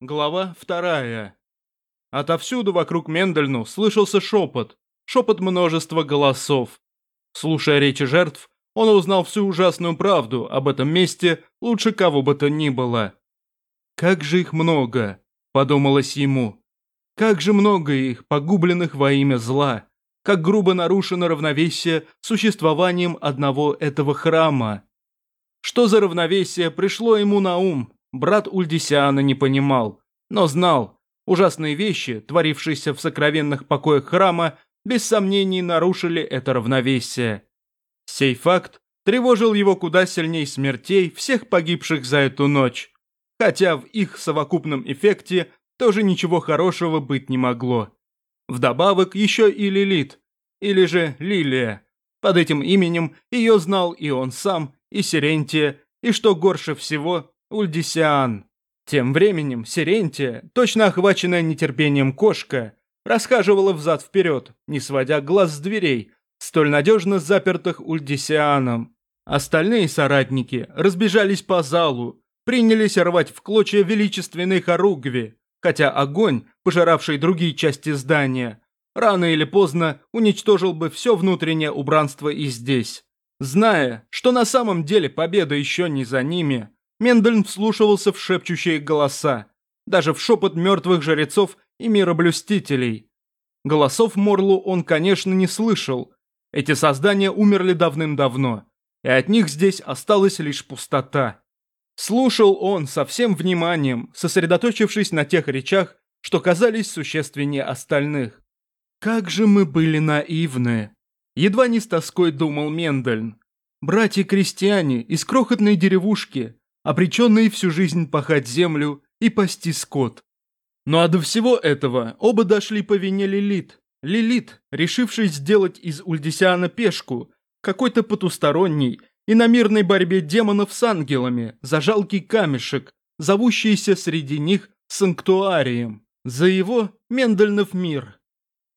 Глава вторая. Отовсюду вокруг Мендельну слышался шепот, шепот множества голосов. Слушая речи жертв, он узнал всю ужасную правду об этом месте лучше кого бы то ни было. «Как же их много!» – подумалось ему. «Как же много их, погубленных во имя зла! Как грубо нарушено равновесие существованием одного этого храма!» Что за равновесие пришло ему на ум, брат Ульдисиана не понимал, но знал, ужасные вещи, творившиеся в сокровенных покоях храма, без сомнений нарушили это равновесие. Сей факт тревожил его куда сильней смертей всех погибших за эту ночь, хотя в их совокупном эффекте тоже ничего хорошего быть не могло. Вдобавок еще и Лилит, или же Лилия. Под этим именем ее знал и он сам, и Сирентия, и, что горше всего, Ульдисиан. Тем временем Сирентия, точно охваченная нетерпением кошка, расхаживала взад-вперед, не сводя глаз с дверей, столь надежно запертых Ульдисианом. Остальные соратники разбежались по залу, принялись рвать в клочья величественные хоругви, хотя огонь, пожиравший другие части здания, рано или поздно уничтожил бы все внутреннее убранство и здесь. Зная, что на самом деле победа еще не за ними, Мендельн вслушивался в шепчущие голоса, даже в шепот мертвых жрецов и мироблюстителей. Голосов Морлу он, конечно, не слышал. Эти создания умерли давным-давно, и от них здесь осталась лишь пустота. Слушал он со всем вниманием, сосредоточившись на тех речах, что казались существеннее остальных. «Как же мы были наивны!» Едва не с тоской думал Мендельн. «Братья-крестьяне из крохотной деревушки, обреченные всю жизнь пахать землю и пасти скот. Ну а до всего этого оба дошли по вине Лилит. Лилит, решивший сделать из Ульдисиана пешку, какой-то потусторонний и на мирной борьбе демонов с ангелами за жалкий камешек, зовущийся среди них санктуарием. За его Мендельнов мир.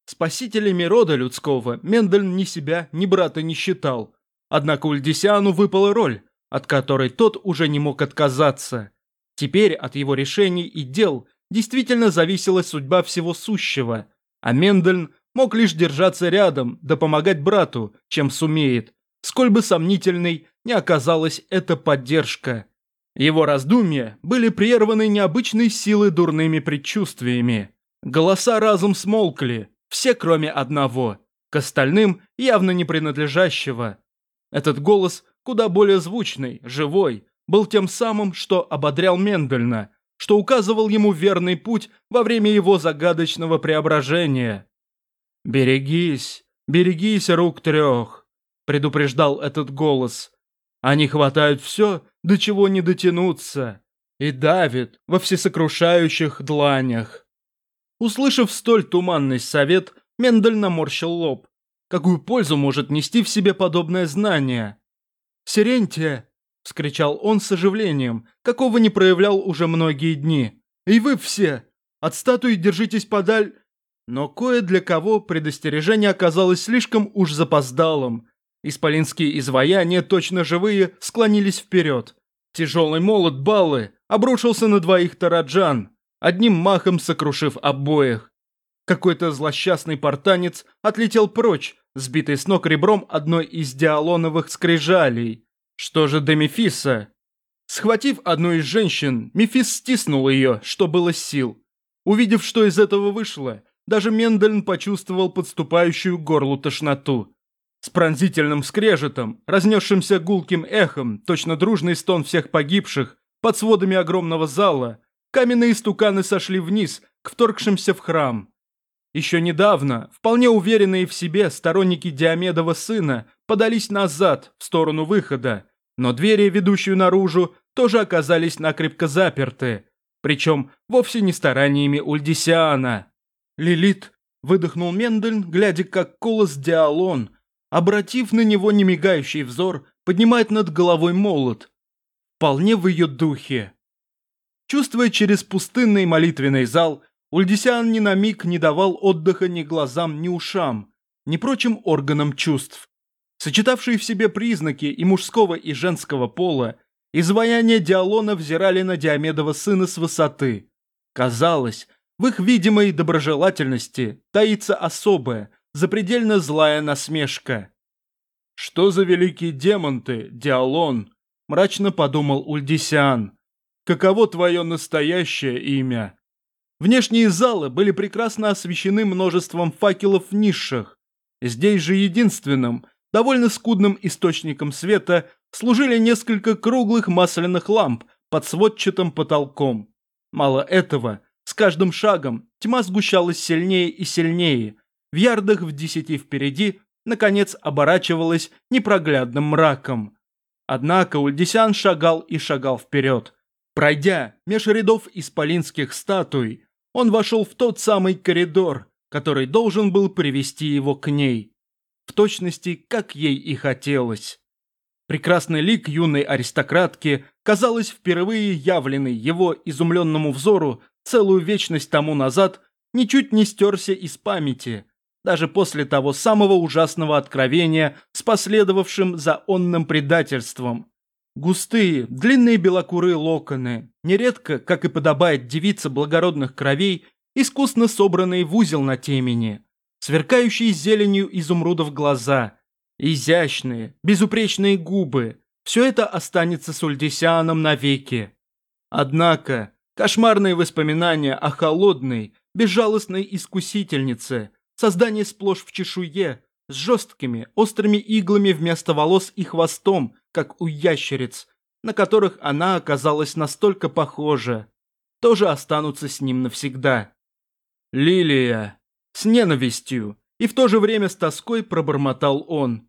Спасителями рода людского Мендельн ни себя, ни брата не считал. Однако Ульдисиану выпала роль от которой тот уже не мог отказаться. Теперь от его решений и дел действительно зависела судьба всего сущего, а Мендельн мог лишь держаться рядом да помогать брату, чем сумеет, сколь бы сомнительной не оказалась эта поддержка. Его раздумья были прерваны необычной силой дурными предчувствиями. Голоса разум смолкли, все кроме одного, к остальным явно не принадлежащего. Этот голос куда более звучный, живой, был тем самым, что ободрял Мендельна, что указывал ему верный путь во время его загадочного преображения. «Берегись, берегись рук трех», — предупреждал этот голос. «Они хватают все, до чего не дотянуться, и давят во всесокрушающих дланях». Услышав столь туманный совет, Мендель наморщил лоб. Какую пользу может нести в себе подобное знание? «Сирентия!» – вскричал он с оживлением, какого не проявлял уже многие дни. «И вы все! От статуи держитесь подаль!» Но кое для кого предостережение оказалось слишком уж запоздалым. Исполинские изваяния, точно живые, склонились вперед. Тяжелый молот Баллы обрушился на двоих тараджан, одним махом сокрушив обоих. Какой-то злосчастный портанец отлетел прочь, сбитый с ног ребром одной из диалоновых скрижалей. Что же до Мефиса? Схватив одну из женщин, Мефис стиснул ее, что было сил. Увидев, что из этого вышло, даже Мендельн почувствовал подступающую к горлу тошноту. С пронзительным скрежетом, разнесшимся гулким эхом, точно дружный стон всех погибших, под сводами огромного зала, каменные стуканы сошли вниз к вторгшимся в храм. Еще недавно, вполне уверенные в себе сторонники Диомедова сына подались назад, в сторону выхода, но двери, ведущие наружу, тоже оказались накрепко заперты, причем вовсе не стараниями Ульдисиана. «Лилит», — выдохнул Мендельн, глядя, как Колос Диалон, обратив на него немигающий взор, поднимает над головой молот. Вполне в ее духе. Чувствуя через пустынный молитвенный зал, Ульдисян ни на миг не давал отдыха ни глазам, ни ушам, ни прочим органам чувств. Сочетавшие в себе признаки и мужского, и женского пола, изваяния Диалона взирали на Диомедова сына с высоты. Казалось, в их видимой доброжелательности таится особая, запредельно злая насмешка. «Что за великий демон ты, Диалон?» – мрачно подумал Ульдисиан. «Каково твое настоящее имя?» Внешние залы были прекрасно освещены множеством факелов в нишах. Здесь же единственным, довольно скудным источником света служили несколько круглых масляных ламп под сводчатым потолком. Мало этого, с каждым шагом тьма сгущалась сильнее и сильнее. В ярдах в десяти впереди, наконец, оборачивалась непроглядным мраком. Однако Ульдисян шагал и шагал вперед. Пройдя меж рядов исполинских статуй, он вошел в тот самый коридор, который должен был привести его к ней. В точности, как ей и хотелось. Прекрасный лик юной аристократки, казалось, впервые явленный его изумленному взору целую вечность тому назад, ничуть не стерся из памяти, даже после того самого ужасного откровения с последовавшим за онным предательством. Густые, длинные белокурые локоны, нередко, как и подобает девице благородных кровей, искусно собранные в узел на темени, сверкающие зеленью изумрудов глаза, изящные, безупречные губы. Все это останется с Ульдисианом навеки. Однако, кошмарные воспоминания о холодной, безжалостной искусительнице, создание сплошь в чешуе, с жесткими, острыми иглами вместо волос и хвостом, как у ящериц, на которых она оказалась настолько похожа, тоже останутся с ним навсегда. «Лилия!» С ненавистью и в то же время с тоской пробормотал он.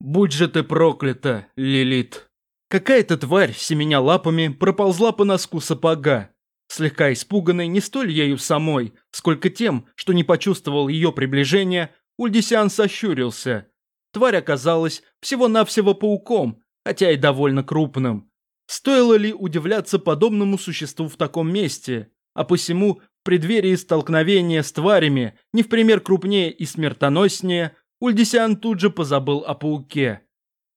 «Будь же ты проклята, Лилит!» Какая-то тварь, семеня лапами, проползла по носку сапога, слегка испуганный не столь ею самой, сколько тем, что не почувствовал ее приближения, Ульдисиан сощурился. Тварь оказалась всего-навсего пауком, хотя и довольно крупным. Стоило ли удивляться подобному существу в таком месте, а посему в преддверии столкновения с тварями, не в пример крупнее и смертоноснее, Ульдисиан тут же позабыл о пауке.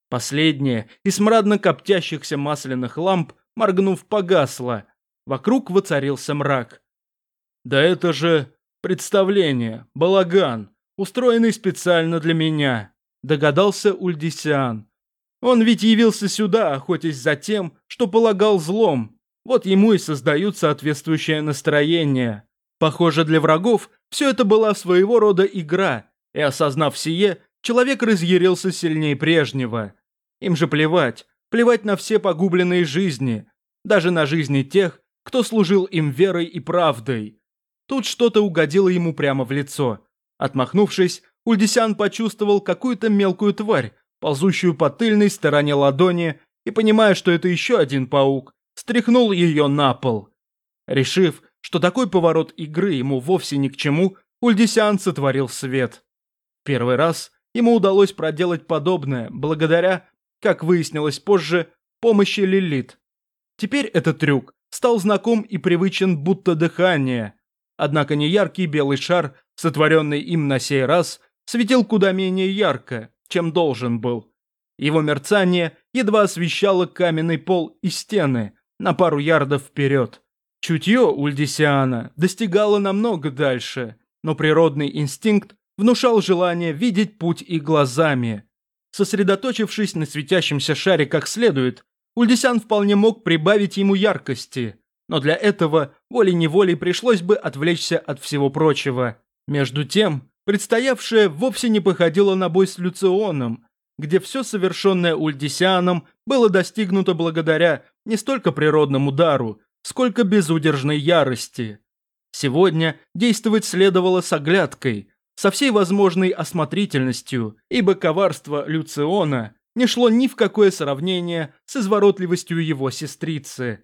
Последнее из смрадно коптящихся масляных ламп, моргнув, погасла. Вокруг воцарился мрак. «Да это же представление, балаган!» Устроенный специально для меня», – догадался Ульдисиан. «Он ведь явился сюда, охотясь за тем, что полагал злом. Вот ему и создают соответствующее настроение. Похоже, для врагов все это была своего рода игра, и осознав сие, человек разъярился сильнее прежнего. Им же плевать, плевать на все погубленные жизни, даже на жизни тех, кто служил им верой и правдой. Тут что-то угодило ему прямо в лицо – Отмахнувшись, Ульдисян почувствовал какую-то мелкую тварь, ползущую по тыльной стороне ладони, и, понимая, что это еще один паук, стряхнул ее на пол. Решив, что такой поворот игры ему вовсе ни к чему, Ульдисян сотворил свет. Первый раз ему удалось проделать подобное, благодаря, как выяснилось позже, помощи Лилит. Теперь этот трюк стал знаком и привычен будто дыхание. Однако неяркий белый шар сотворенный им на сей раз, светил куда менее ярко, чем должен был. Его мерцание едва освещало каменный пол и стены на пару ярдов вперед. Чутье Ульдисиана достигало намного дальше, но природный инстинкт внушал желание видеть путь и глазами. Сосредоточившись на светящемся шаре как следует, Ульдисян вполне мог прибавить ему яркости, но для этого волей-неволей пришлось бы отвлечься от всего прочего. Между тем, предстоявшее вовсе не походило на бой с Люционом, где все совершенное Ульдисианом было достигнуто благодаря не столько природному дару, сколько безудержной ярости. Сегодня действовать следовало с оглядкой, со всей возможной осмотрительностью, ибо коварство Люциона не шло ни в какое сравнение с изворотливостью его сестрицы.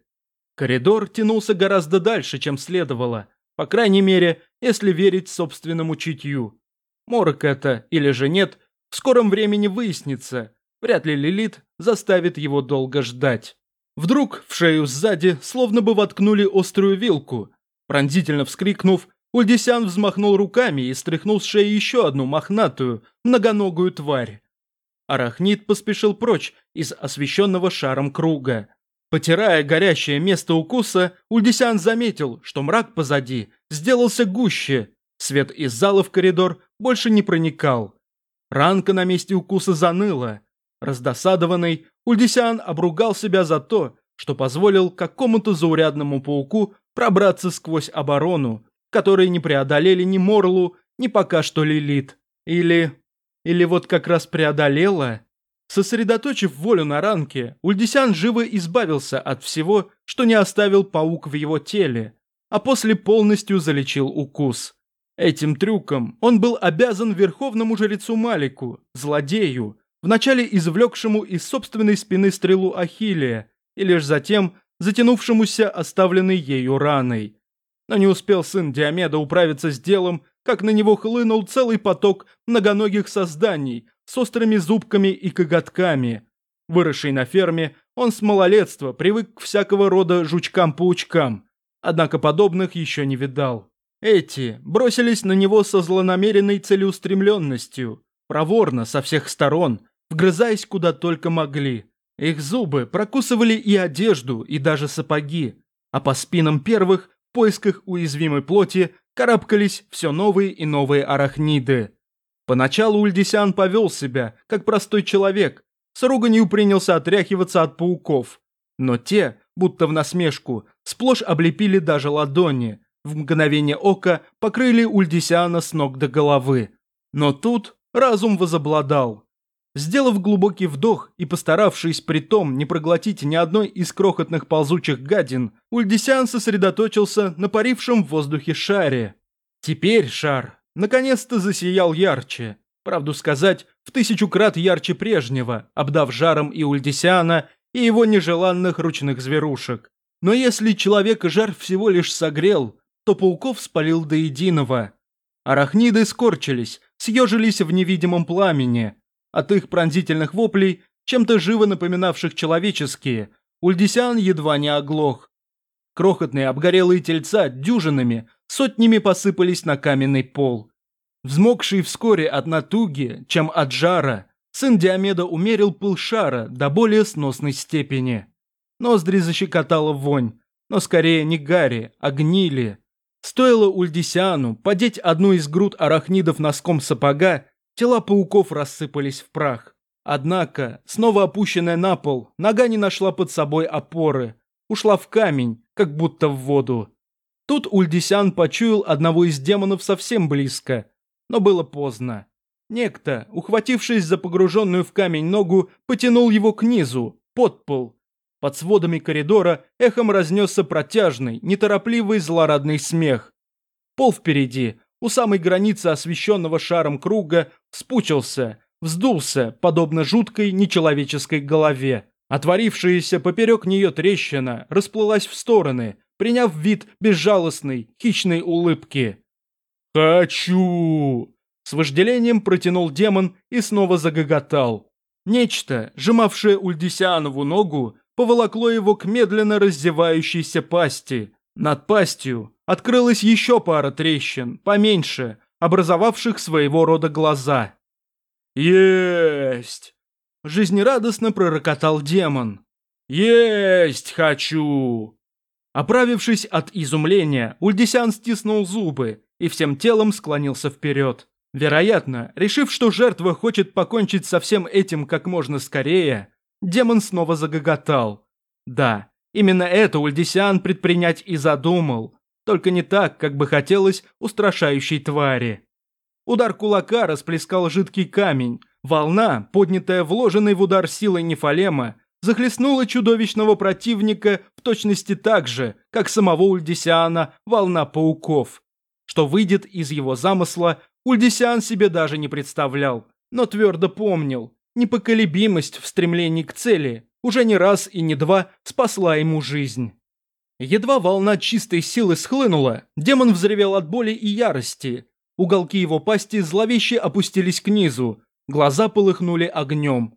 Коридор тянулся гораздо дальше, чем следовало, по крайней мере, если верить собственному чутью. Морок это или же нет, в скором времени выяснится. Вряд ли Лилит заставит его долго ждать. Вдруг в шею сзади словно бы воткнули острую вилку. Пронзительно вскрикнув, Ульдисян взмахнул руками и стряхнул с шеи еще одну мохнатую, многоногую тварь. Арахнит поспешил прочь из освещенного шаром круга. Потирая горящее место укуса, Ульдисян заметил, что мрак позади сделался гуще. Свет из зала в коридор больше не проникал. Ранка на месте укуса заныла. Раздосадованный, Ульдисян обругал себя за то, что позволил какому-то заурядному пауку пробраться сквозь оборону, которой не преодолели ни Морлу, ни пока что Лилит. Или... или вот как раз преодолела... Сосредоточив волю на ранке, Ульдисян живо избавился от всего, что не оставил паук в его теле, а после полностью залечил укус. Этим трюком он был обязан верховному жрецу Малику, злодею, вначале извлекшему из собственной спины стрелу Ахиллия, и лишь затем затянувшемуся оставленной ею раной. Но не успел сын Диомеда управиться с делом, как на него хлынул целый поток многоногих созданий, с острыми зубками и коготками. Выросший на ферме, он с малолетства привык к всякого рода жучкам-паучкам, однако подобных еще не видал. Эти бросились на него со злонамеренной целеустремленностью, проворно со всех сторон, вгрызаясь куда только могли. Их зубы прокусывали и одежду, и даже сапоги, а по спинам первых, в поисках уязвимой плоти, карабкались все новые и новые арахниды. Поначалу Ульдисян повел себя, как простой человек, с руганью принялся отряхиваться от пауков. Но те, будто в насмешку, сплошь облепили даже ладони, в мгновение ока покрыли Ульдисяна с ног до головы. Но тут разум возобладал. Сделав глубокий вдох и постаравшись при том не проглотить ни одной из крохотных ползучих гадин, Ульдисян сосредоточился на парившем в воздухе шаре. Теперь шар наконец-то засиял ярче. Правду сказать, в тысячу крат ярче прежнего, обдав жаром и Ульдисиана, и его нежеланных ручных зверушек. Но если человека жар всего лишь согрел, то пауков спалил до единого. Арахниды скорчились, съежились в невидимом пламени. От их пронзительных воплей, чем-то живо напоминавших человеческие, Ульдисиан едва не оглох. Крохотные обгорелые тельца дюжинами сотнями посыпались на каменный пол. Взмокший вскоре от натуги, чем от жара, сын Диомеда умерил пыл шара до более сносной степени. Ноздри защекотала вонь, но скорее не гари, а гнили. Стоило Ульдисиану подеть одну из груд арахнидов носком сапога, тела пауков рассыпались в прах. Однако, снова опущенная на пол, нога не нашла под собой опоры, ушла в камень, как будто в воду. Тут Ульдисян почуял одного из демонов совсем близко, но было поздно. Некто, ухватившись за погруженную в камень ногу, потянул его к низу, под пол. Под сводами коридора эхом разнесся протяжный, неторопливый злорадный смех. Пол впереди, у самой границы освещенного шаром круга, спучился, вздулся, подобно жуткой нечеловеческой голове. Отворившаяся поперек нее трещина расплылась в стороны, приняв вид безжалостной, хищной улыбки. «Хочу!» С вожделением протянул демон и снова загоготал. Нечто, сжимавшее Ульдисианову ногу, поволокло его к медленно раздевающейся пасти. Над пастью открылась еще пара трещин, поменьше, образовавших своего рода глаза. «Есть!» Жизнерадостно пророкотал демон. «Есть хочу!» Оправившись от изумления, Ульдисян стиснул зубы и всем телом склонился вперед. Вероятно, решив, что жертва хочет покончить со всем этим как можно скорее, демон снова загоготал. Да, именно это Ульдисян предпринять и задумал, только не так, как бы хотелось устрашающей твари. Удар кулака расплескал жидкий камень, волна, поднятая вложенной в удар силой Нефалема, захлестнула чудовищного противника в точности так же, как самого Ульдисиана волна пауков. Что выйдет из его замысла, Ульдисиан себе даже не представлял, но твердо помнил. Непоколебимость в стремлении к цели уже не раз и не два спасла ему жизнь. Едва волна чистой силы схлынула, демон взревел от боли и ярости. Уголки его пасти зловеще опустились к низу, глаза полыхнули огнем.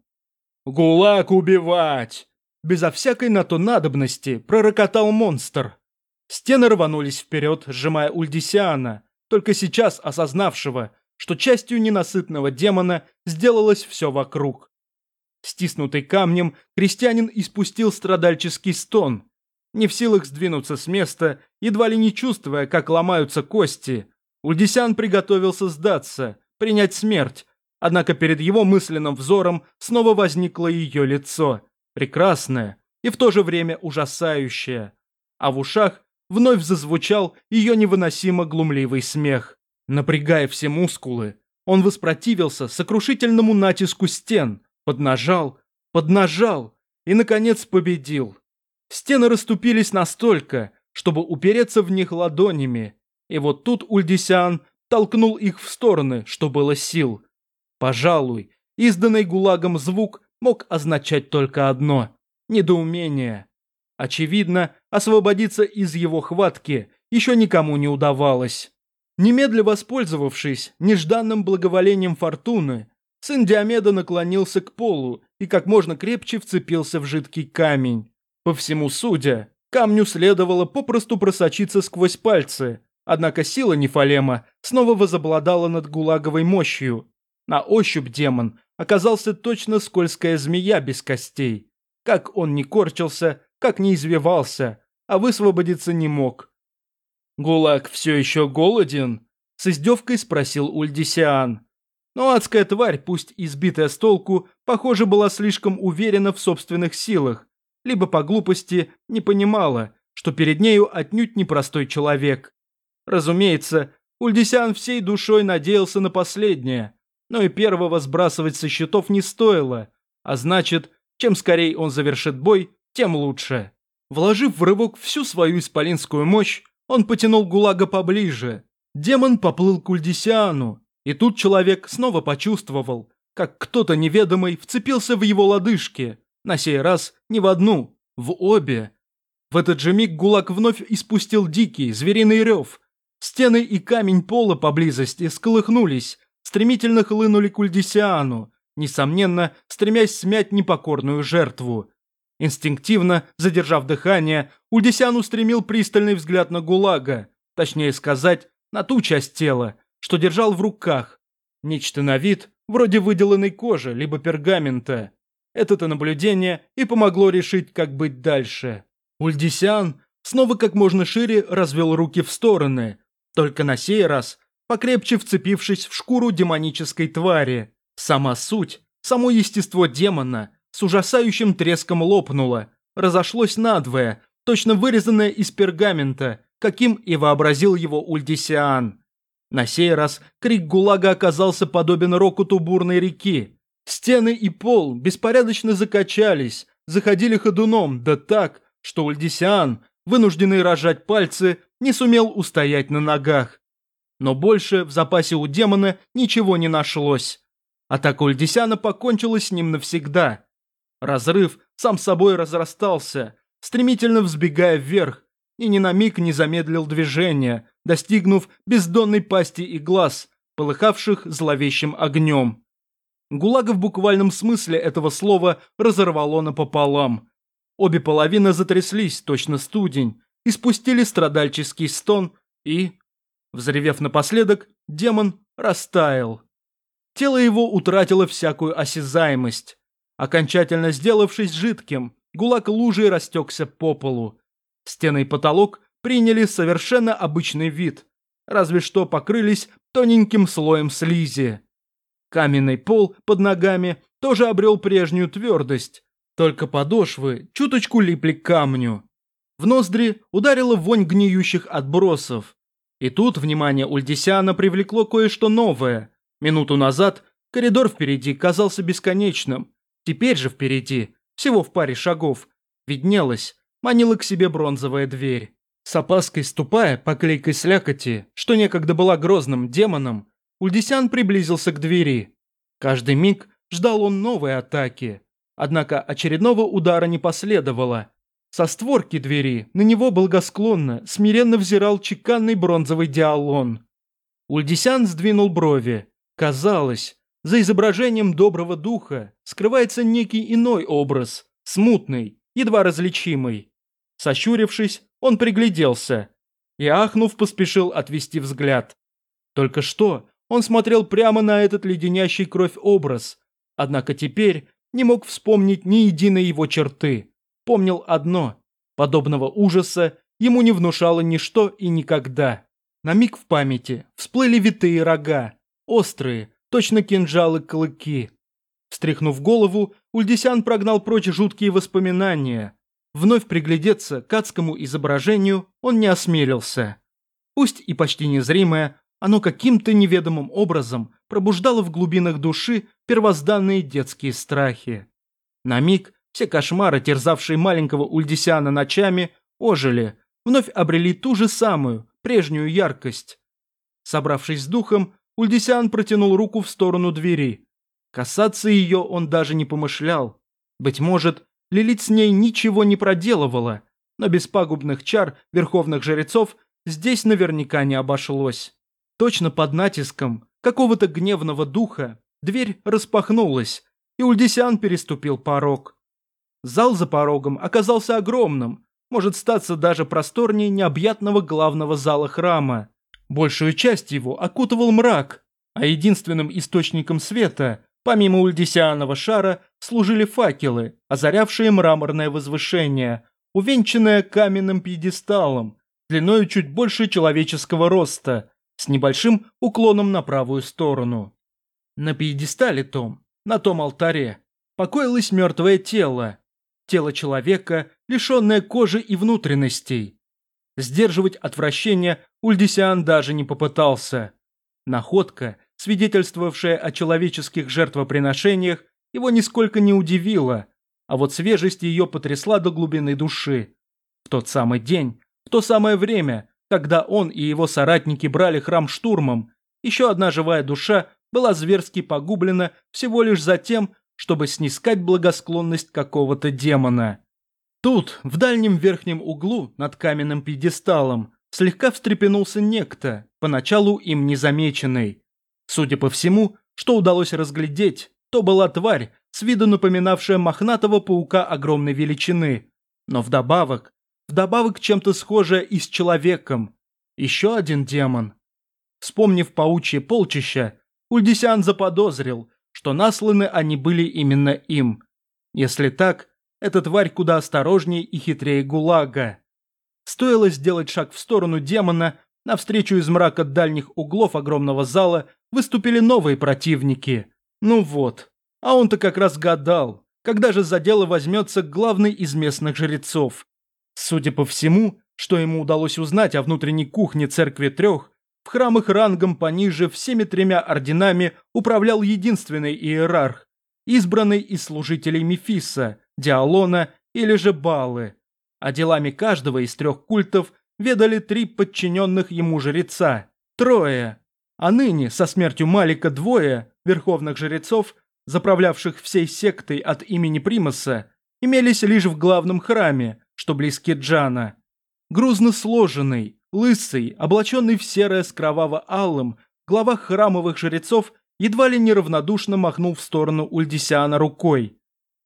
«ГУЛАГ убивать!» Безо всякой на то надобности пророкотал монстр. Стены рванулись вперед, сжимая Ульдисиана, только сейчас осознавшего, что частью ненасытного демона сделалось все вокруг. Стиснутый камнем, крестьянин испустил страдальческий стон. Не в силах сдвинуться с места, едва ли не чувствуя, как ломаются кости, Ульдисян приготовился сдаться, принять смерть, однако перед его мысленным взором снова возникло ее лицо, прекрасное и в то же время ужасающее, а в ушах вновь зазвучал ее невыносимо глумливый смех. Напрягая все мускулы, он воспротивился сокрушительному натиску стен, поднажал, поднажал и, наконец, победил. Стены расступились настолько, чтобы упереться в них ладонями, и вот тут Ульдисян толкнул их в стороны, что было сил. Пожалуй, изданный гулагом звук мог означать только одно – недоумение. Очевидно, освободиться из его хватки еще никому не удавалось. Немедля воспользовавшись нежданным благоволением фортуны, сын Диомеда наклонился к полу и как можно крепче вцепился в жидкий камень. По всему судя, камню следовало попросту просочиться сквозь пальцы, однако сила Нефалема снова возобладала над гулаговой мощью. На ощупь демон оказался точно скользкая змея без костей. Как он не корчился, как не извивался, а высвободиться не мог. «Гулаг все еще голоден?» – с издевкой спросил Ульдисиан. Но адская тварь, пусть избитая с толку, похоже, была слишком уверена в собственных силах, либо по глупости не понимала, что перед нею отнюдь непростой человек. Разумеется, Ульдисян всей душой надеялся на последнее, но и первого сбрасывать со счетов не стоило, а значит, чем скорее он завершит бой, тем лучше. Вложив в рывок всю свою исполинскую мощь, он потянул Гулага поближе. Демон поплыл к Ульдисиану, и тут человек снова почувствовал, как кто-то неведомый вцепился в его лодыжки, на сей раз не в одну, в обе. В этот же миг Гулаг вновь испустил дикий, звериный рев. Стены и камень пола поблизости сколыхнулись, стремительно хлынули к Ульдисиану, несомненно, стремясь смять непокорную жертву. Инстинктивно, задержав дыхание, Ульдисян устремил пристальный взгляд на Гулага, точнее сказать, на ту часть тела, что держал в руках. Нечто на вид, вроде выделанной кожи, либо пергамента. Это-то наблюдение и помогло решить, как быть дальше. Ульдисян снова как можно шире развел руки в стороны, только на сей раз покрепче вцепившись в шкуру демонической твари. Сама суть, само естество демона с ужасающим треском лопнуло, разошлось надвое, точно вырезанное из пергамента, каким и вообразил его Ульдисиан. На сей раз крик Гулага оказался подобен рокоту бурной реки. Стены и пол беспорядочно закачались, заходили ходуном, да так, что Ульдисиан, вынужденный рожать пальцы, не сумел устоять на ногах. Но больше в запасе у демона ничего не нашлось. Атака Ульдисяна покончила с ним навсегда. Разрыв сам собой разрастался, стремительно взбегая вверх, и ни на миг не замедлил движение, достигнув бездонной пасти и глаз, полыхавших зловещим огнем. Гулага в буквальном смысле этого слова разорвало напополам. Обе половины затряслись, точно студень, испустили страдальческий стон и... Взревев напоследок, демон растаял. Тело его утратило всякую осязаемость. Окончательно сделавшись жидким, гулаг лужей растекся по полу. Стены и потолок приняли совершенно обычный вид, разве что покрылись тоненьким слоем слизи. Каменный пол под ногами тоже обрел прежнюю твердость, только подошвы чуточку липли к камню. В ноздри ударила вонь гниющих отбросов. И тут внимание Ульдисяна привлекло кое-что новое. Минуту назад коридор впереди казался бесконечным. Теперь же впереди, всего в паре шагов, виднелась, манила к себе бронзовая дверь. С опаской ступая по клейкой слякоти, что некогда была грозным демоном, Ульдисян приблизился к двери. Каждый миг ждал он новой атаки. Однако очередного удара не последовало. Со створки двери на него благосклонно, смиренно взирал чеканный бронзовый диалон. Ульдисян сдвинул брови. Казалось, за изображением доброго духа скрывается некий иной образ, смутный, едва различимый. Сощурившись, он пригляделся и, ахнув, поспешил отвести взгляд. Только что он смотрел прямо на этот леденящий кровь образ, однако теперь не мог вспомнить ни единой его черты. Помнил одно – подобного ужаса ему не внушало ничто и никогда. На миг в памяти всплыли витые рога, острые, точно кинжалы клыки. Встряхнув голову, Ульдисян прогнал прочь жуткие воспоминания. Вновь приглядеться к адскому изображению он не осмелился. Пусть и почти незримое, оно каким-то неведомым образом пробуждало в глубинах души первозданные детские страхи. На миг все кошмары, терзавшие маленького Ульдисяна ночами, ожили, вновь обрели ту же самую, прежнюю яркость. Собравшись с духом, Ульдисян протянул руку в сторону двери. Касаться ее он даже не помышлял. Быть может, Лилит с ней ничего не проделывала, но без пагубных чар верховных жрецов здесь наверняка не обошлось. Точно под натиском какого-то гневного духа дверь распахнулась, и Ульдисян переступил порог. Зал за порогом оказался огромным, может статься даже просторнее необъятного главного зала храма. Большую часть его окутывал мрак, а единственным источником света, помимо ульдисианного шара, служили факелы, озарявшие мраморное возвышение, увенчанное каменным пьедесталом, длиной чуть больше человеческого роста, с небольшим уклоном на правую сторону. На пьедестале том, на том алтаре, покоилось мертвое тело. Тело человека, лишенное кожи и внутренностей. Сдерживать отвращение Ульдисиан даже не попытался. Находка, свидетельствовавшая о человеческих жертвоприношениях, его нисколько не удивила, а вот свежесть ее потрясла до глубины души. В тот самый день, в то самое время, когда он и его соратники брали храм штурмом, еще одна живая душа была зверски погублена всего лишь за тем, чтобы снискать благосклонность какого-то демона. Тут, в дальнем верхнем углу, над каменным пьедесталом, слегка встрепенулся некто, поначалу им незамеченный. Судя по всему, что удалось разглядеть, то была тварь, с виду напоминавшая мохнатого паука огромной величины, но вдобавок Вдобавок чем-то схожее и с человеком. Еще один демон. Вспомнив паучье полчища, Ульдисян заподозрил, что насланы они были именно им. Если так, эта тварь куда осторожнее и хитрее Гулага. Стоило сделать шаг в сторону демона, навстречу из мрака дальних углов огромного зала выступили новые противники. Ну вот, а он-то как раз гадал, когда же за дело возьмется главный из местных жрецов. Судя по всему, что ему удалось узнать о внутренней кухне церкви трех, в храмах рангом пониже всеми тремя орденами управлял единственный иерарх, избранный из служителей Мефиса, Диалона или же Балы. А делами каждого из трех культов ведали три подчиненных ему жреца, трое. А ныне, со смертью Малика, двое верховных жрецов, заправлявших всей сектой от имени Примаса, имелись лишь в главном храме, что близки Джана. Грузно сложенный, лысый, облаченный в серое с кроваво-алым, глава храмовых жрецов едва ли неравнодушно махнул в сторону Ульдисиана рукой.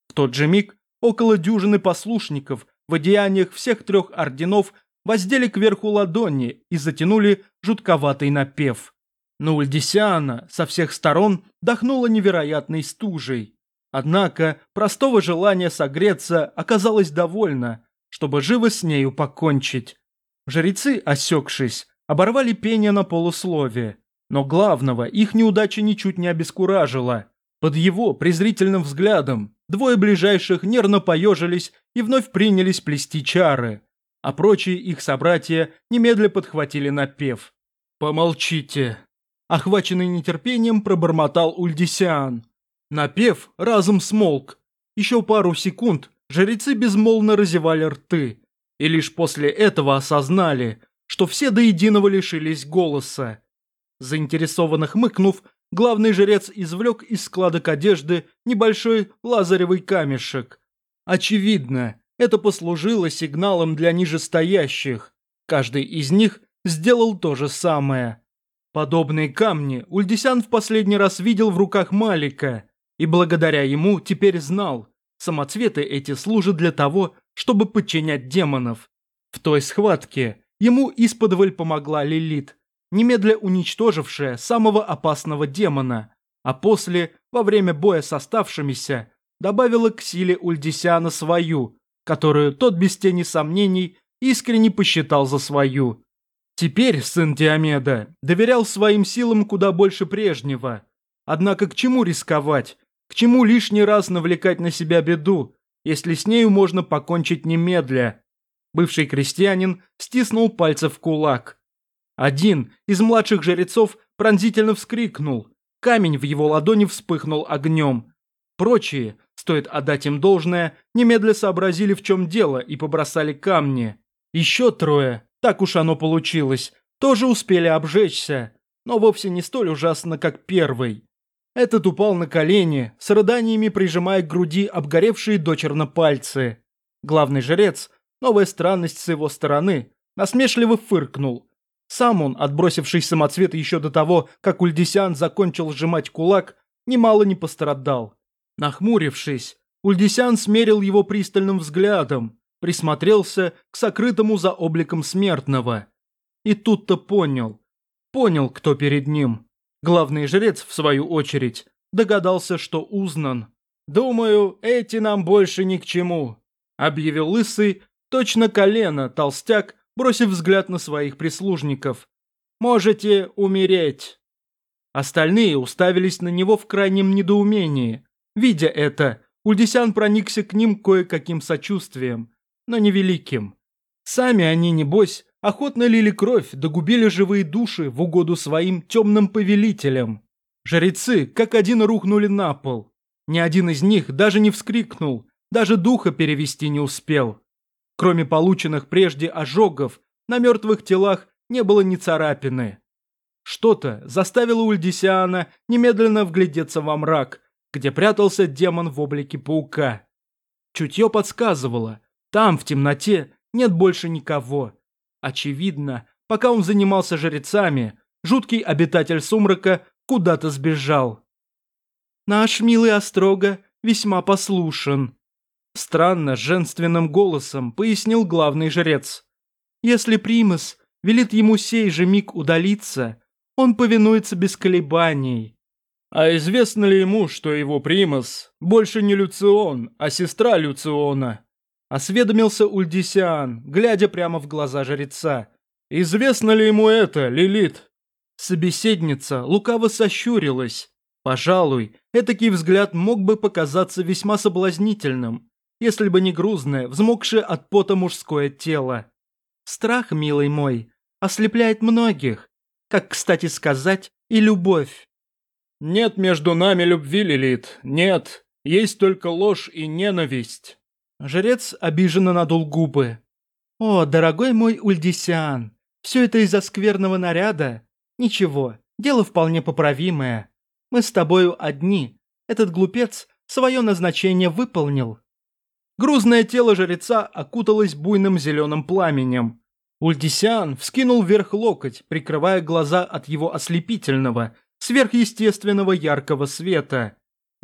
В тот же миг около дюжины послушников в одеяниях всех трех орденов воздели кверху ладони и затянули жутковатый напев. Но Ульдисиана со всех сторон дохнуло невероятной стужей. Однако простого желания согреться оказалось довольно, чтобы живо с нею покончить. Жрецы, осекшись, оборвали пение на полусловие, но главного их неудача ничуть не обескуражила. Под его презрительным взглядом двое ближайших нервно поежились и вновь принялись плести чары, а прочие их собратья немедля подхватили напев. «Помолчите!» Охваченный нетерпением пробормотал Ульдисиан. Напев разом смолк. Еще пару секунд жрецы безмолвно разевали рты, и лишь после этого осознали, что все до единого лишились голоса. Заинтересованно хмыкнув, главный жрец извлек из складок одежды небольшой лазаревый камешек. Очевидно, это послужило сигналом для нижестоящих. Каждый из них сделал то же самое. Подобные камни Ульдисян в последний раз видел в руках Малика, и благодаря ему теперь знал, Самоцветы эти служат для того, чтобы подчинять демонов. В той схватке ему исподволь помогла Лилит, немедля уничтожившая самого опасного демона, а после, во время боя с оставшимися, добавила к силе Ульдисиана свою, которую тот без тени сомнений искренне посчитал за свою. Теперь сын Диомеда доверял своим силам куда больше прежнего. Однако к чему рисковать? К чему лишний раз навлекать на себя беду, если с нею можно покончить немедля? Бывший крестьянин стиснул пальцы в кулак. Один из младших жрецов пронзительно вскрикнул. Камень в его ладони вспыхнул огнем. Прочие, стоит отдать им должное, немедля сообразили, в чем дело, и побросали камни. Еще трое, так уж оно получилось, тоже успели обжечься, но вовсе не столь ужасно, как первый. Этот упал на колени, с рыданиями прижимая к груди обгоревшие дочерно пальцы. Главный жрец, новая странность с его стороны, насмешливо фыркнул. Сам он, отбросивший самоцвет еще до того, как Ульдисян закончил сжимать кулак, немало не пострадал. Нахмурившись, Ульдисян смерил его пристальным взглядом, присмотрелся к сокрытому за обликом смертного. И тут-то понял. Понял, кто перед ним. Главный жрец, в свою очередь, догадался, что узнан. «Думаю, эти нам больше ни к чему», — объявил лысый, точно колено, толстяк, бросив взгляд на своих прислужников. «Можете умереть». Остальные уставились на него в крайнем недоумении. Видя это, Ульдисян проникся к ним кое-каким сочувствием, но невеликим. Сами они, небось, охотно лили кровь, догубили живые души в угоду своим темным повелителям. Жрецы как один рухнули на пол. Ни один из них даже не вскрикнул, даже духа перевести не успел. Кроме полученных прежде ожогов, на мертвых телах не было ни царапины. Что-то заставило Ульдисиана немедленно вглядеться во мрак, где прятался демон в облике паука. Чутье подсказывало, там, в темноте, нет больше никого. Очевидно, пока он занимался жрецами, жуткий обитатель сумрака куда-то сбежал. «Наш милый Острога весьма послушен», – странно, женственным голосом пояснил главный жрец. «Если Примас велит ему сей же миг удалиться, он повинуется без колебаний». «А известно ли ему, что его Примас больше не Люцион, а сестра Люциона?» Осведомился Ульдисиан, глядя прямо в глаза жреца. «Известно ли ему это, Лилит?» Собеседница лукаво сощурилась. Пожалуй, этакий взгляд мог бы показаться весьма соблазнительным, если бы не грузное, взмокшее от пота мужское тело. Страх, милый мой, ослепляет многих, как, кстати сказать, и любовь. Нет между нами любви, Лилит, нет, есть только ложь и ненависть. Жрец обиженно надул губы. «О, дорогой мой Ульдисиан, все это из-за скверного наряда? Ничего, дело вполне поправимое. Мы с тобою одни. Этот глупец свое назначение выполнил». Грузное тело жреца окуталось буйным зеленым пламенем. Ульдисиан вскинул вверх локоть, прикрывая глаза от его ослепительного, сверхъестественного яркого света.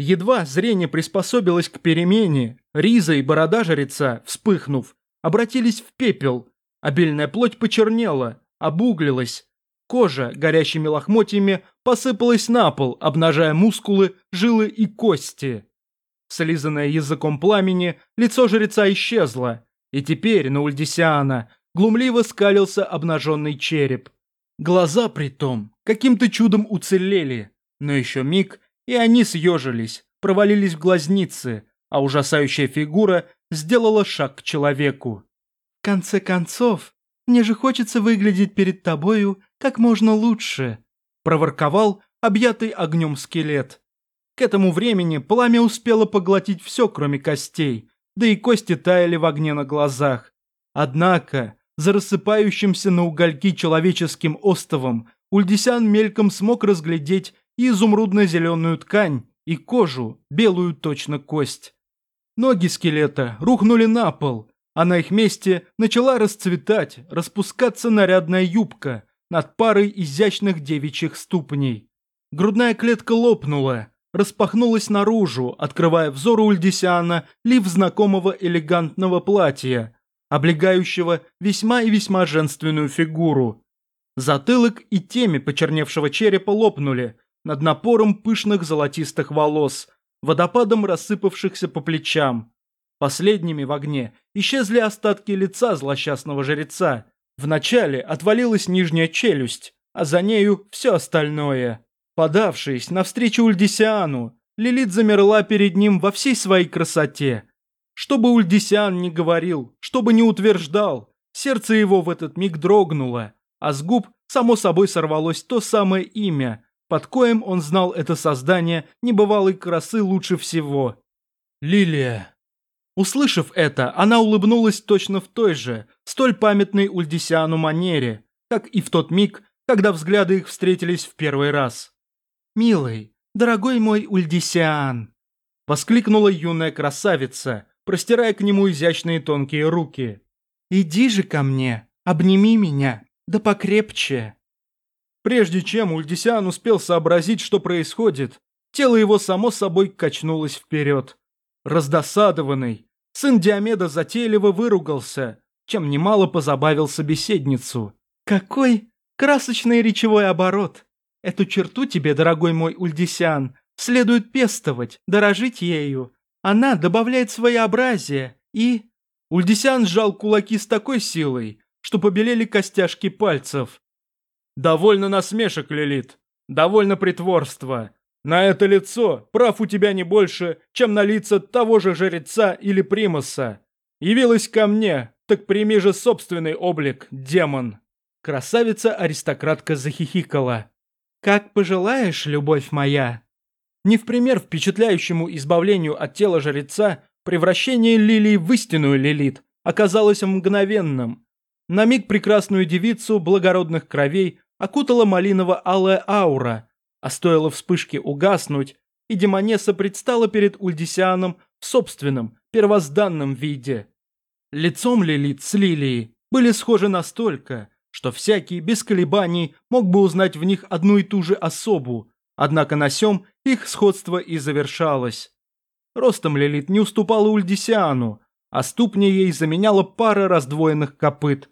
Едва зрение приспособилось к перемене, риза и борода жреца, вспыхнув, обратились в пепел. Обильная плоть почернела, обуглилась. Кожа горящими лохмотьями посыпалась на пол, обнажая мускулы, жилы и кости. Слизанное языком пламени, лицо жреца исчезло, и теперь на Ульдисиана глумливо скалился обнаженный череп. Глаза притом каким-то чудом уцелели, но еще миг, и они съежились, провалились в глазницы, а ужасающая фигура сделала шаг к человеку. «В конце концов, мне же хочется выглядеть перед тобою как можно лучше», проворковал объятый огнем скелет. К этому времени пламя успело поглотить все, кроме костей, да и кости таяли в огне на глазах. Однако, за рассыпающимся на угольки человеческим остовом, Ульдисян мельком смог разглядеть и изумрудно-зеленую ткань, и кожу, белую точно кость. Ноги скелета рухнули на пол, а на их месте начала расцветать, распускаться нарядная юбка над парой изящных девичьих ступней. Грудная клетка лопнула, распахнулась наружу, открывая взору Ульдисиана лиф знакомого элегантного платья, облегающего весьма и весьма женственную фигуру. Затылок и теми почерневшего черепа лопнули, над напором пышных золотистых волос, водопадом рассыпавшихся по плечам. Последними в огне исчезли остатки лица злосчастного жреца. Вначале отвалилась нижняя челюсть, а за нею все остальное. Подавшись навстречу Ульдисиану, Лилит замерла перед ним во всей своей красоте. Что бы Ульдисиан ни говорил, что бы ни утверждал, сердце его в этот миг дрогнуло, а с губ само собой сорвалось то самое имя, под коем он знал это создание небывалой красы лучше всего. Лилия. Услышав это, она улыбнулась точно в той же, столь памятной Ульдисиану манере, как и в тот миг, когда взгляды их встретились в первый раз. «Милый, дорогой мой Ульдисиан!» – воскликнула юная красавица, простирая к нему изящные тонкие руки. «Иди же ко мне, обними меня, да покрепче!» Прежде чем Ульдисиан успел сообразить, что происходит, тело его само собой качнулось вперед. Раздосадованный, сын Диомеда затейливо выругался, чем немало позабавил собеседницу. «Какой красочный речевой оборот! Эту черту тебе, дорогой мой Ульдисиан, следует пестовать, дорожить ею. Она добавляет своеобразие и...» Ульдисиан сжал кулаки с такой силой, что побелели костяшки пальцев. «Довольно насмешек, Лилит. Довольно притворства. На это лицо прав у тебя не больше, чем на лица того же жреца или примаса. Явилась ко мне, так прими же собственный облик, демон». Красавица-аристократка захихикала. «Как пожелаешь, любовь моя». Не в пример впечатляющему избавлению от тела жреца, превращение Лилии в истинную Лилит оказалось мгновенным. На миг прекрасную девицу благородных кровей окутала малиново-алая аура, а стоило вспышке угаснуть, и Демонесса предстала перед Ульдисианом в собственном, первозданном виде. Лицом Лилит с Лилией были схожи настолько, что всякий без колебаний мог бы узнать в них одну и ту же особу, однако на сём их сходство и завершалось. Ростом Лилит не уступала Ульдисиану, а ступни ей заменяла пара раздвоенных копыт,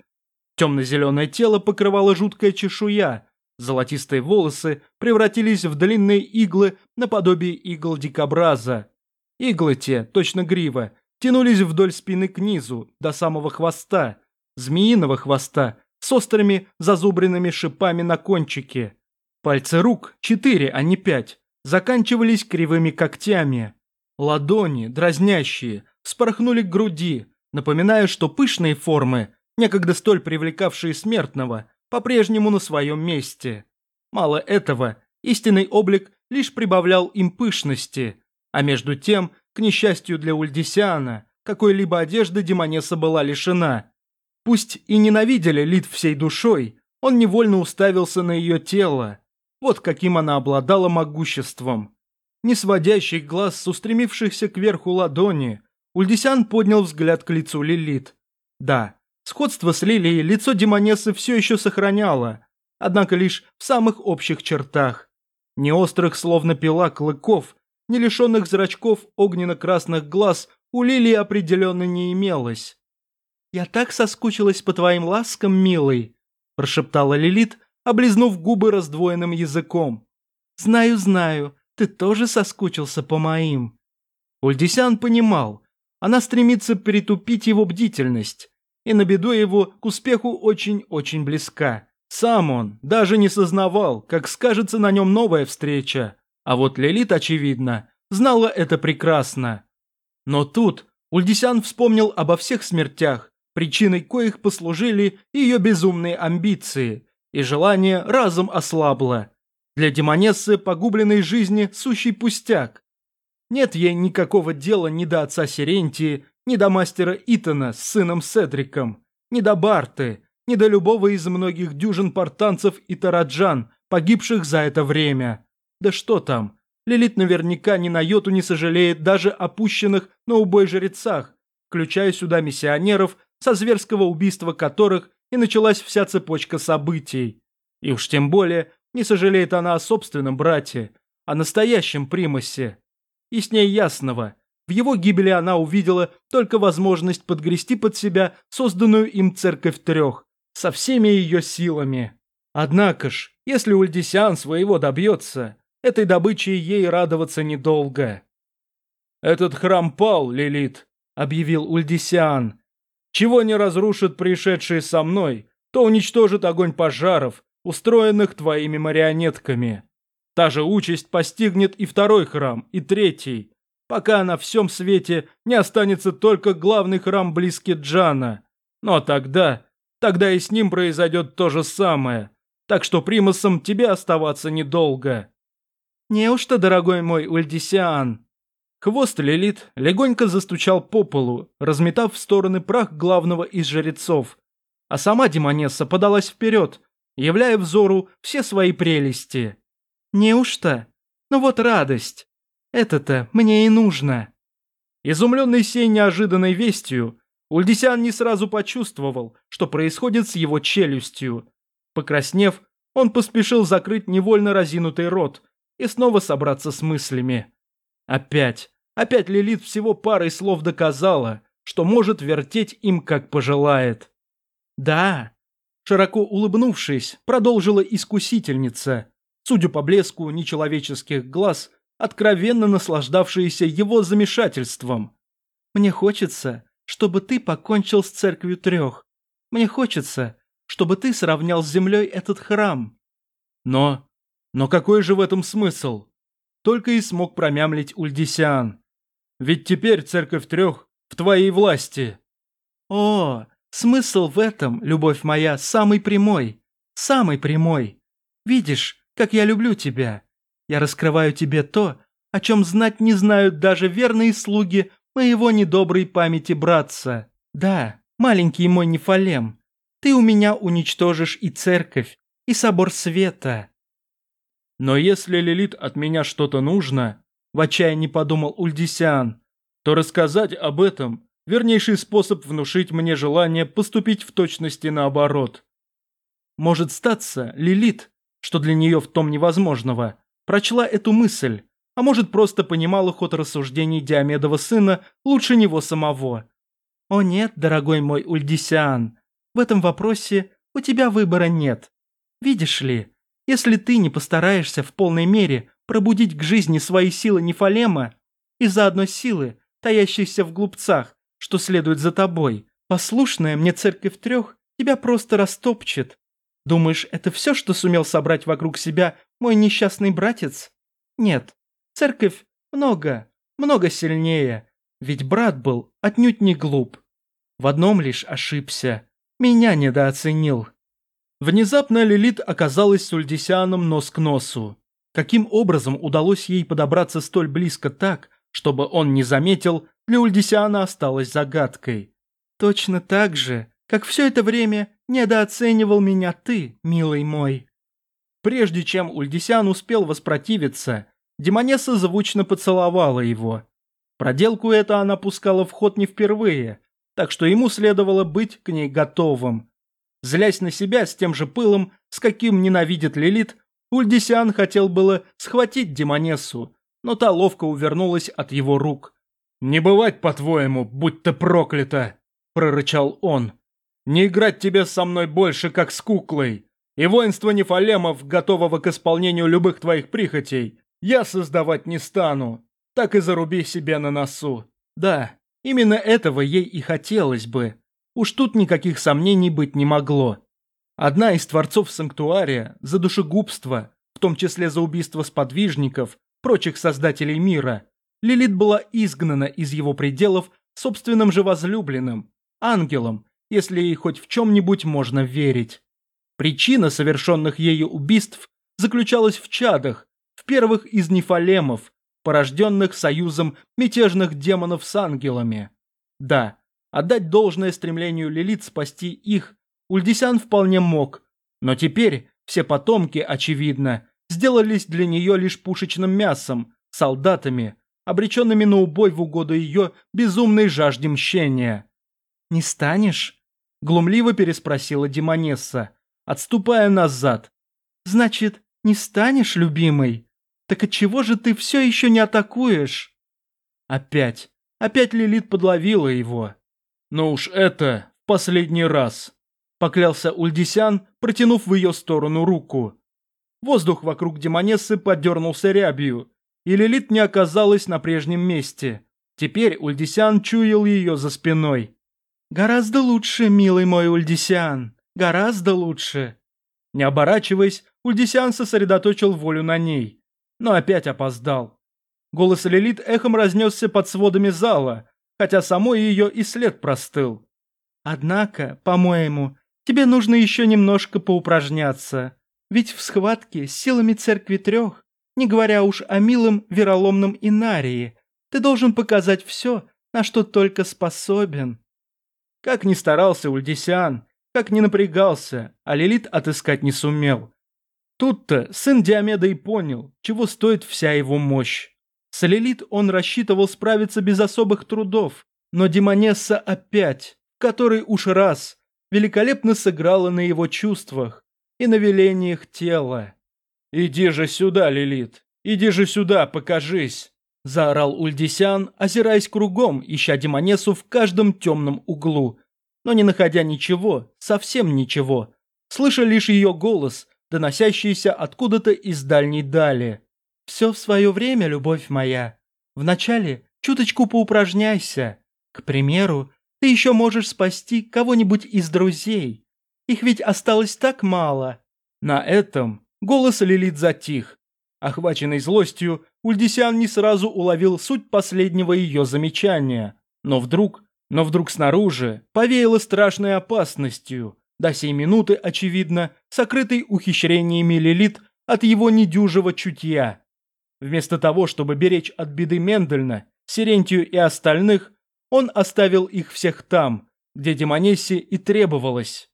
Темно-зеленое тело покрывало жуткая чешуя, золотистые волосы превратились в длинные иглы наподобие игл дикобраза. Иглы те, точно грива, тянулись вдоль спины к низу, до самого хвоста, змеиного хвоста, с острыми зазубренными шипами на кончике. Пальцы рук, четыре, а не пять, заканчивались кривыми когтями. Ладони, дразнящие, спорхнули к груди, напоминая, что пышные формы некогда столь привлекавшие смертного, по-прежнему на своем месте. Мало этого, истинный облик лишь прибавлял им пышности, а между тем, к несчастью для Ульдисиана, какой-либо одежды Демонеса была лишена. Пусть и ненавидели Лид всей душой, он невольно уставился на ее тело. Вот каким она обладала могуществом. Не сводящий глаз с устремившихся кверху ладони, Ульдисян поднял взгляд к лицу Лилит. Да, Сходство с Лилией лицо Демонессы все еще сохраняло, однако лишь в самых общих чертах. Ни острых, словно пила, клыков, ни лишенных зрачков огненно-красных глаз у Лилии определенно не имелось. «Я так соскучилась по твоим ласкам, милый», – прошептала Лилит, облизнув губы раздвоенным языком. «Знаю, знаю, ты тоже соскучился по моим». Ульдисян понимал, она стремится притупить его бдительность, и на беду его к успеху очень-очень близка. Сам он даже не сознавал, как скажется на нем новая встреча, а вот Лилит, очевидно, знала это прекрасно. Но тут Ульдисян вспомнил обо всех смертях, причиной коих послужили ее безумные амбиции, и желание разом ослабло. Для демонессы погубленной жизни сущий пустяк. Нет ей никакого дела ни до отца Сирентии, ни до мастера Итана с сыном Седриком, ни до Барты, ни до любого из многих дюжин портанцев и тараджан, погибших за это время. Да что там, Лилит наверняка ни на йоту не сожалеет даже опущенных на убой жрецах, включая сюда миссионеров, со зверского убийства которых и началась вся цепочка событий. И уж тем более не сожалеет она о собственном брате, о настоящем примасе. И с ней ясного, в его гибели она увидела только возможность подгрести под себя созданную им церковь трех, со всеми ее силами. Однако ж, если Ульдисян своего добьется, этой добычей ей радоваться недолго. «Этот храм пал, Лилит», — объявил Ульдисиан. «Чего не разрушит пришедшие со мной, то уничтожит огонь пожаров, устроенных твоими марионетками. Та же участь постигнет и второй храм, и третий, пока на всем свете не останется только главный храм близкий Джана. Но тогда, тогда и с ним произойдет то же самое. Так что примасом тебе оставаться недолго». «Неужто, дорогой мой Ульдисиан?» Хвост Лилит легонько застучал по полу, разметав в стороны прах главного из жрецов. А сама Демонесса подалась вперед, являя взору все свои прелести. «Неужто? Ну вот радость. Это-то мне и нужно». Изумленный сей неожиданной вестью, Ульдисян не сразу почувствовал, что происходит с его челюстью. Покраснев, он поспешил закрыть невольно разинутый рот и снова собраться с мыслями. Опять, опять Лилит всего парой слов доказала, что может вертеть им как пожелает. «Да», — широко улыбнувшись, продолжила искусительница, судя по блеску нечеловеческих глаз, откровенно наслаждавшаяся его замешательством. «Мне хочется, чтобы ты покончил с церковью трех. Мне хочется, чтобы ты сравнял с землей этот храм». «Но... но какой же в этом смысл?» только и смог промямлить Ульдисиан. «Ведь теперь церковь трех в твоей власти». «О, смысл в этом, любовь моя, самый прямой, самый прямой. Видишь, как я люблю тебя. Я раскрываю тебе то, о чем знать не знают даже верные слуги моего недоброй памяти братца. Да, маленький мой Нефалем, ты у меня уничтожишь и церковь, и собор света. Но если Лилит от меня что-то нужно, в отчаянии подумал Ульдисиан, то рассказать об этом – вернейший способ внушить мне желание поступить в точности наоборот. Может статься, Лилит, что для нее в том невозможного, прочла эту мысль, а может просто понимала ход рассуждений Диомедова сына лучше него самого. О нет, дорогой мой Ульдисиан, в этом вопросе у тебя выбора нет. Видишь ли, если ты не постараешься в полной мере пробудить к жизни свои силы Нефалема и заодно силы, таящиеся в глупцах, что следует за тобой, послушная мне церковь трех тебя просто растопчет. Думаешь, это все, что сумел собрать вокруг себя мой несчастный братец? Нет, церковь много, много сильнее, ведь брат был отнюдь не глуп. В одном лишь ошибся, меня недооценил. Внезапно Лилит оказалась с Ульдисианом нос к носу. Каким образом удалось ей подобраться столь близко так, чтобы он не заметил, для Ульдисиана осталось загадкой. Точно так же, как все это время недооценивал меня ты, милый мой. Прежде чем Ульдисиан успел воспротивиться, Демонесса звучно поцеловала его. Проделку эту она пускала в ход не впервые, так что ему следовало быть к ней готовым. Злясь на себя с тем же пылом, с каким ненавидит Лилит, Ульдисиан хотел было схватить Демонессу, но та ловко увернулась от его рук. «Не бывать, по-твоему, будь ты проклята!» – прорычал он. «Не играть тебе со мной больше, как с куклой, и воинство нефалемов, готового к исполнению любых твоих прихотей, я создавать не стану, так и заруби себе на носу. Да, именно этого ей и хотелось бы, Уж тут никаких сомнений быть не могло. Одна из творцов санктуария за душегубство, в том числе за убийство сподвижников, прочих создателей мира, Лилит была изгнана из его пределов собственным же возлюбленным, ангелом, если ей хоть в чем-нибудь можно верить. Причина совершенных ею убийств заключалась в чадах, в первых из нефалемов, порожденных союзом мятежных демонов с ангелами. Да, Отдать должное стремлению Лилит спасти их Ульдисян вполне мог, но теперь все потомки, очевидно, сделались для нее лишь пушечным мясом, солдатами, обреченными на убой в угоду ее безумной жажде мщения. «Не станешь?» – глумливо переспросила Демонесса, отступая назад. «Значит, не станешь, любимый? Так отчего же ты все еще не атакуешь?» Опять, опять Лилит подловила его. «Но уж это в последний раз», – поклялся Ульдисян, протянув в ее сторону руку. Воздух вокруг демонессы подернулся рябью, и Лилит не оказалась на прежнем месте, Теперь Ульдисян чуял ее за спиной. «Гораздо лучше, милый мой Ульдисян, гораздо лучше». Не оборачиваясь, Ульдисян сосредоточил волю на ней, но опять опоздал. Голос Лилит эхом разнесся под сводами зала, хотя самой ее и след простыл. «Однако, по-моему, тебе нужно еще немножко поупражняться, ведь в схватке с силами церкви трех, не говоря уж о милом вероломном Инарии, ты должен показать все, на что только способен». Как ни старался Ульдисиан, как ни напрягался, а Лилит отыскать не сумел. Тут-то сын Диомеда и понял, чего стоит вся его мощь. С Лилит он рассчитывал справиться без особых трудов, но Демонесса опять, который уж раз, великолепно сыграла на его чувствах и на велениях тела. «Иди же сюда, Лилит, иди же сюда, покажись!» Заорал Ульдисян, озираясь кругом, ища Демонессу в каждом темном углу, но не находя ничего, совсем ничего, слыша лишь ее голос, доносящийся откуда-то из дальней дали. «Все в свое время, любовь моя. Вначале чуточку поупражняйся. К примеру, ты еще можешь спасти кого-нибудь из друзей. Их ведь осталось так мало». На этом голос Лилит затих. Охваченный злостью, Ульдисян не сразу уловил суть последнего ее замечания. Но вдруг, но вдруг снаружи повеяло страшной опасностью, до сей минуты, очевидно, сокрытой ухищрениями Лилит от его недюжего чутья. Вместо того, чтобы беречь от беды Мендельна, Сирентию и остальных, он оставил их всех там, где Демонессе и требовалось.